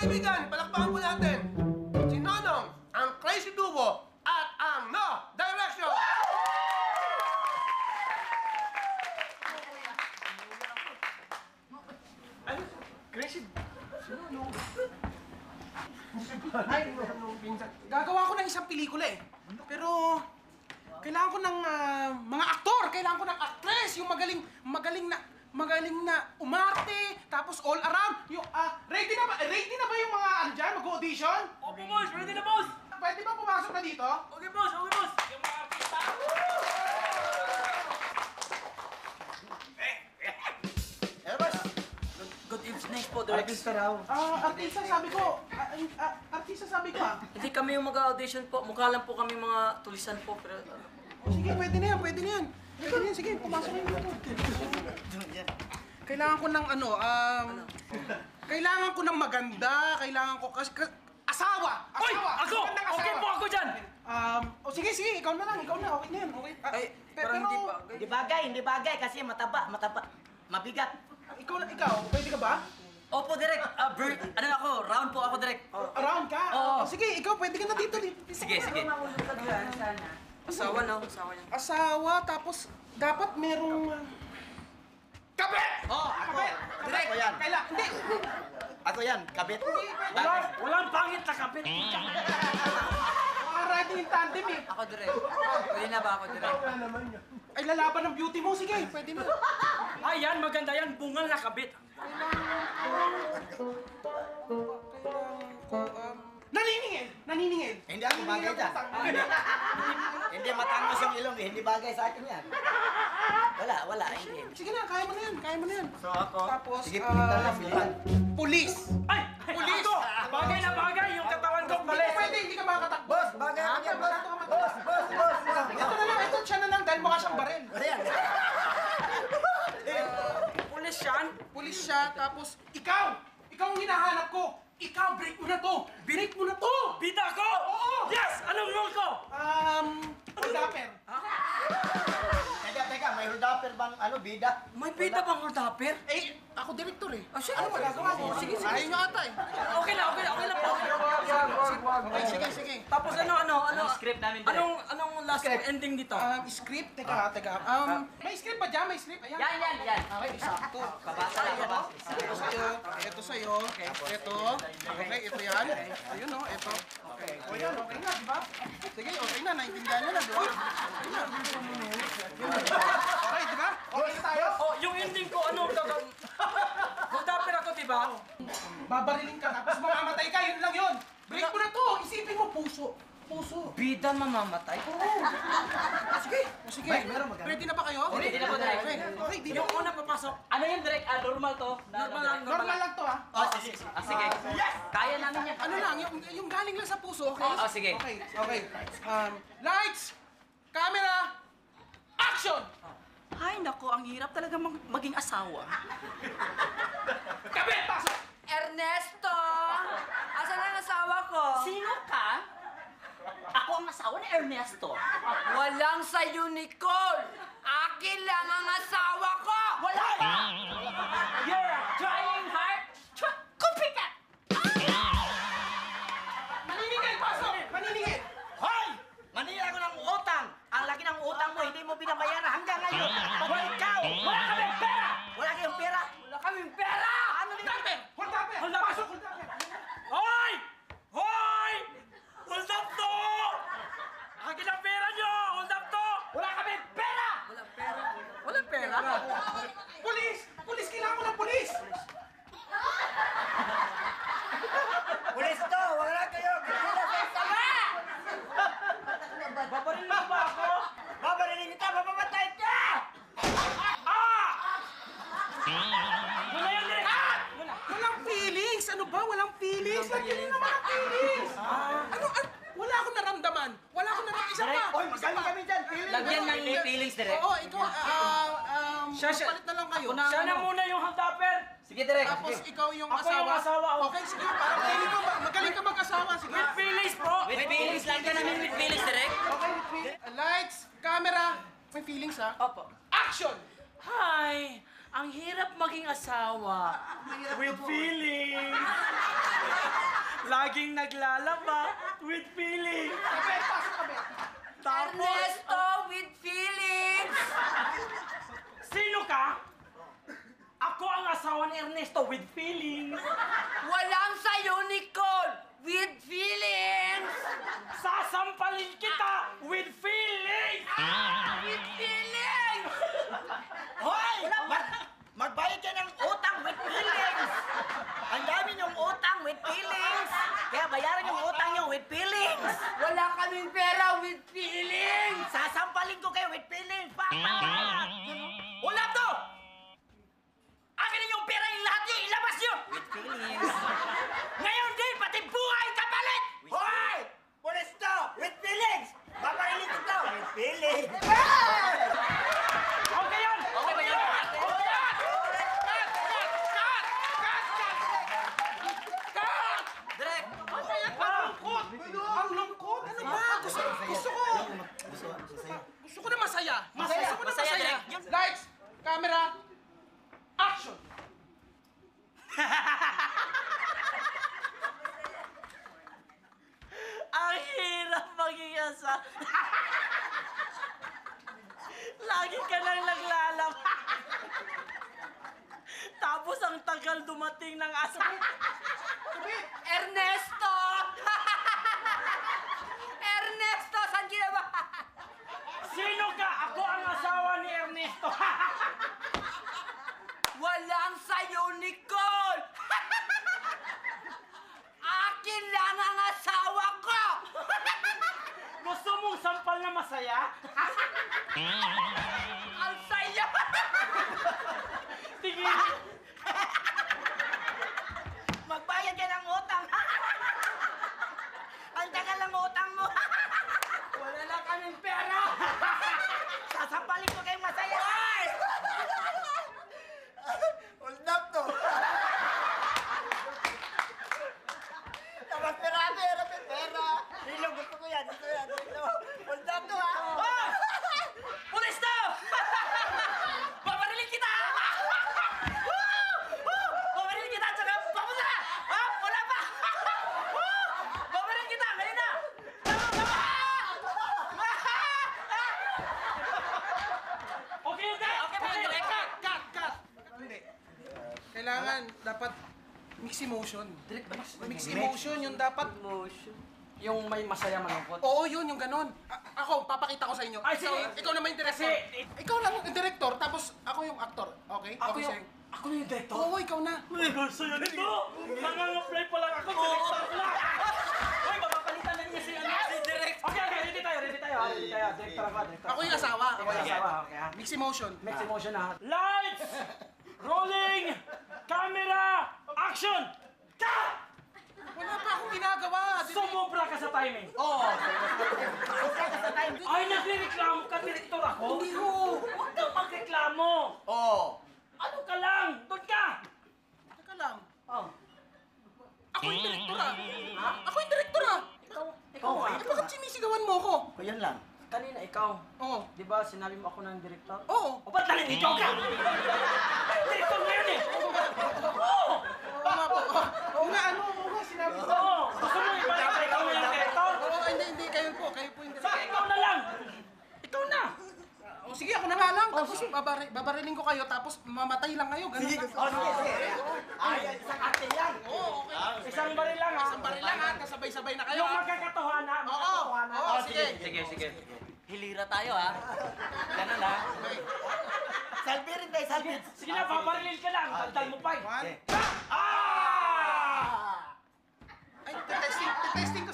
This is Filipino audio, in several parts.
kaibigan, palakpakan po natin. Si Nonong, ang Crazy Duo, at ang No Direction! Ano? Crazy? Si Nonong? Ay, Nonong pinsan. Gagawa ko ng isang pelikula eh. Pero kailangan ko ng ah, mga aktor, kailangan ko ng actress, yung magaling magaling na magaling na umarte, tapos all around. Yung ah, ready na ba? eh, Ready na ba yung mga ano diyan, mag-audition? Opo, boss! Ready na, boss! Pwede ba pumasok na dito? Okay, boss! Okay, boss! Yung mga artista! Eh, boss. Good evening po, Direk. Artista raw. Ah, artista sabi ko. Ah, ah, artista sabi ko ah. Hindi kami yung mag-audition po. Mukha lang po kami mga tulisan po. Pero, ano, Sige, pwede na yan, pwede na yan. Pwede na yan, sige, pumasok na dito. Kailangan ko ng ano, um... Kailangan ko ng maganda, kailangan ko kasi... ka- asawa! Asawa! Uy! Ako! Magandang Okay asawa. po ako dyan! Um, oh, sige, sige, ikaw na lang, ikaw na, okay na yan, okay. Ah, Ay, pe- parang hindi pa. Hindi bagay, hindi bagay kasi mataba, mataba. Mabigat. Ikaw na, ikaw, pwede ka ba? Opo, Direk. Ah, Bert, ano ako? Round po ako, Direk. Around ka? Oo. Oh, sige, ikaw, pwede ka na dito. dito. Sige, sige. Asawa na, asawa niya. Asawa, tapos dapat merong... ah, Kabit! Oh, ako. Kabit! Direk. Ako yan. Kaila, hindi. Ako yan, kabit. Walang, walang pangit na. Mga riding in tandem eh. Ako, Direk. Pwede na ba ako, Direk? Ay, lalaban ng beauty mo. Sige, pwede na. Ayan, maganda yan. Bungal na kabit. Um, naniningil! Naniningil! Hindi ako bagay dyan. Hindi, hindi matangos yung ilong eh. Hindi bagay sa akin yan. Wala, wala. Hindi. Sige na, kaya mo na yan, kaya mo na yan. So ako? Tapos, Sige, ah, pilitan lang, pilitan. Pulis! Ay! Pulis! Ako! Bagay na bagay yung katawan ko. Hindi Mali. pwede, hindi ka makakatakbo. Boss, bagay ako dyan, boss. Boss, boss, boss. Ito na lang, ito siya na lang dahil mukha siyang baril. Ayan. Pulis yan. Pulis siya, tapos ikaw! Ikaw ang hinahanap ko! Ikaw, break mo na to! Break mo na to! Bida ko! Oo! Yes! Anong role ko? Um, Dapper. Teka, teka, may holdapper bang ano, bida? May bida bang hold-upper? Eh, ako director eh. Ah, sige. Ano magagawa ko? Sige, sige. Ayaw nyo ata eh. Okay lang, okay lang, okay lang po. Okay, sige, sige. Tapos ano, ano, ano? Anong script namin? Anong, anong last ending dito? Um, script, teka, teka. Um, may script ba dyan? May script? Ayan. Yan, yan, yan. Okay, sakto. Kabasa lang, kabasa. Ito sa'yo, ito sa'yo, ito, okay, ito yan. Ayun o, ito. Okay, o yan, okay na, di ba? Sige, okay na, naintindihan nyo na, di ba? Okay na. Okay, di ba? Okay na tayo? Oh, yung ending ko, ano, gagawin? Hold-upper ako, diba? Babarilin ka, tapos mamamatay ka, yun lang yun. Break mo na to, isipin mo, puso. Puso. Bida mamamatay? Oo. Sige, sige. Ay, meron maganda. Ready na ba kayo? Ready na po, Direk. Okay, okay, di? Yung una papasok. Ano yung direct? Ah, normal to? Normal lang, Normal lang to, ha? Oh, sige, sige. Ah, sige. Kaya namin yan. Ano lang, yung, yung galing lang sa puso, okay? Oh, oh, sige. Okay, okay. Um, lights, camera, action! Ay, nako, ang hirap talaga mag- maging asawa. Kabit, pasok! Ernesto! Asan ang asawa ko? Sino ka? Ang asawa ni Ernesto. Walang sayo, Nicole! Akin lang ang asawa ko! Wala ka! You're a trying hard. Tr- Copycat! Maniningil, pasok! Maniningil! Hoy! Manila ako ng utang. Ang laki ng utang mo, hindi mo binabayaran hanggang ngayon. Pati ikaw, wala kaming pera! Wala kayong pera? Wala kaming pera! Ano din Dapper! Hold up, Hold up. Pasok, hold up! Hoy! Hoy! Hold up to! Akin ang pera nyo! Hold up to! Wala kaming pera! Walang pera. Pulis! Pulis! Kailangan ko ng pulis! Pulis to! Wala kayo! Kailangan sa sama! Babaril mo ba ako? Babarilin kita! Mamamatay ka! Ah! Muna yan, Direk! Muna. Walang feelings! Ano ba? Walang nyo naman ang feelings! Ano, ano? Wala akong naramdaman. Wala akong naramdaman. Isa pa! Oy, magaling kami dyan! Feeling Lagyan ng feelings, Direk. Oo, ikaw, ah, um, Siya, siya. palit na lang kayo. Siya na muna yung hold-upper. Sige, Direk. Tapos ikaw yung Ako asawa. yung asawa, oh. Okay, sige. Parang feeling ko, ma- magaling ka mag-asawa. Sige. With feelings, bro. With feelings, lagyan namin with feelings, Direk. Lights, camera. May feelings, ha? Opo. Action! Hi! Ang hirap maging asawa. With feelings. Laging naglalaba with feeling. Kabe, pasok kabe. Tapos, Ernesto with feelings! sino ka? Ako ang asawa ni Ernesto with feelings. Walang sayo, Nicole! With feelings! Sasampalin kita with feelings. With feelings! Hoy! Mag magbayad ka ng utang with feelings! Ang dami niyong utang with feelings! Kaya bayaran yung utang niyo with feelings! Wala kaming pera with feelings! Sasampalin ko kayo with feelings! Pa, pa, pa. Wala to! Akin na yung pera yung lahat niyo! Ilabas niyo! With feelings! Ngayon din, pati buhay kapalit! Hoy! Pulisto! With feelings! Paparilin kita! With feelings! Okay yan! Okay ba yan? Okay yan! Direk! Ang lungkot! Ang lungkot! Ano ba? Gusto, gusto ko! Gusto ko na masaya! Masaya, Gusto ko na masaya, masaya! Direk. Lights! Camera! Action! Ang hirap maging asa. Lagi ka nang naglalab. Tapos ang tagal dumating ng asa. Ernesto! Ernesto, saan ka na ba? Sino ka? Ako ang asawa ni Ernesto. Walang sayo, Nicole! Akin lang ang asawa ko! Gusto mong sampal na masaya? Ang saya! Tigil. Magbayad ka ng utang! Ang tagal ng utang mo! Wala na kaming pera! Sasampalin ko kayong masaya! Ay! Hold up to! Dapat pera, pera, pera! Rilo, gusto ko yan, gusto ko yan, Rilo. Hold up to, ha? Oh! Pulis na! Babarilin kita! Babarilin kita, tsaka papunta na! Ha? Wala pa! Babarilin kita! Ngayon na! Okay, okay! Okay, Okay, cut, cut, cut! Hindi. Kailangan, dapat mix emotion. Mix emotion, yung dapat... Emotion. Yung may masaya malungkot. Oo, yun, yung ganon. A- ako, papakita ko sa inyo. Ay, sige. Ikaw, ikaw naman yung director. Kasi- Ikaw lang yung director, tapos ako yung actor. Okay? Ako okay yung... sa'yo. Ako yung director? Oo, ikaw na. Uy, gusto yun ito! Nangangaply pa lang ako, director lang! Uy, mapapalitan na niya si ano, si direct. Okay, okay, ready tayo, ready tayo, ready tayo. Director ako, director. Ako yung asawa. Ako yung asawa, okay ha? Mix emotion. Mix emotion na. Lights! Rolling! Camera! Action! Cut! Wala pa akong ginagawa. Sumobra ka sa timing. Oo. Ay, nagre-reklamo ka, director ako? Hindi ho. Huwag kang magreklamo. Oo. Ano ka lang? Doon ka! Teka lang. Oh. Ako yung director ah. Ako yung director ah. Ikaw, ikaw Oh. Eh, bakit sinisigawan mo ako? O, yan lang. Kanina ikaw. Oo. Di ba sinabi mo ako ng director? Oo. O ba't naliligaw ka? Director ngayon eh! Oo! Oo nga po. Oo nga, ano? Oo nga, sinabi ko. Oo! Gusto mo ibalik na ikaw na yung director? Oo, hindi, hindi. Kayo po. Kayo po yung Sige, director. ikaw na lang! Ikaw na! O sige, ako na nga lang. Tapos babari, babarilin ko kayo, tapos mamatay lang kayo. Ganun lang. Oh, sige, sige. Ay, isang ate yan! Oo, okay. Isang baril lang ha. Isang baril lang ha. Kasabay-sabay na kayo Yung ha. magkakatohana, Oo. Oo, sige. Sige, sige. Hilira tayo, ha? Ganun, ha? Salvi rin tayo, salvi. Sige na, babarilin ka lang. Tagdal mo pa eh. One. Ah! Ay, testing, testing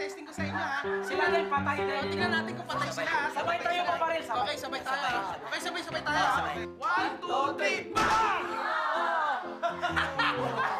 testing ko sa inyo ha. Sila na yung patay na yun. Oh, tingnan natin kung patay sila. Sabay tayo pa rin. Okay, sabay tayo. Okay, sabay-sabay tayo. One, two, three, bang!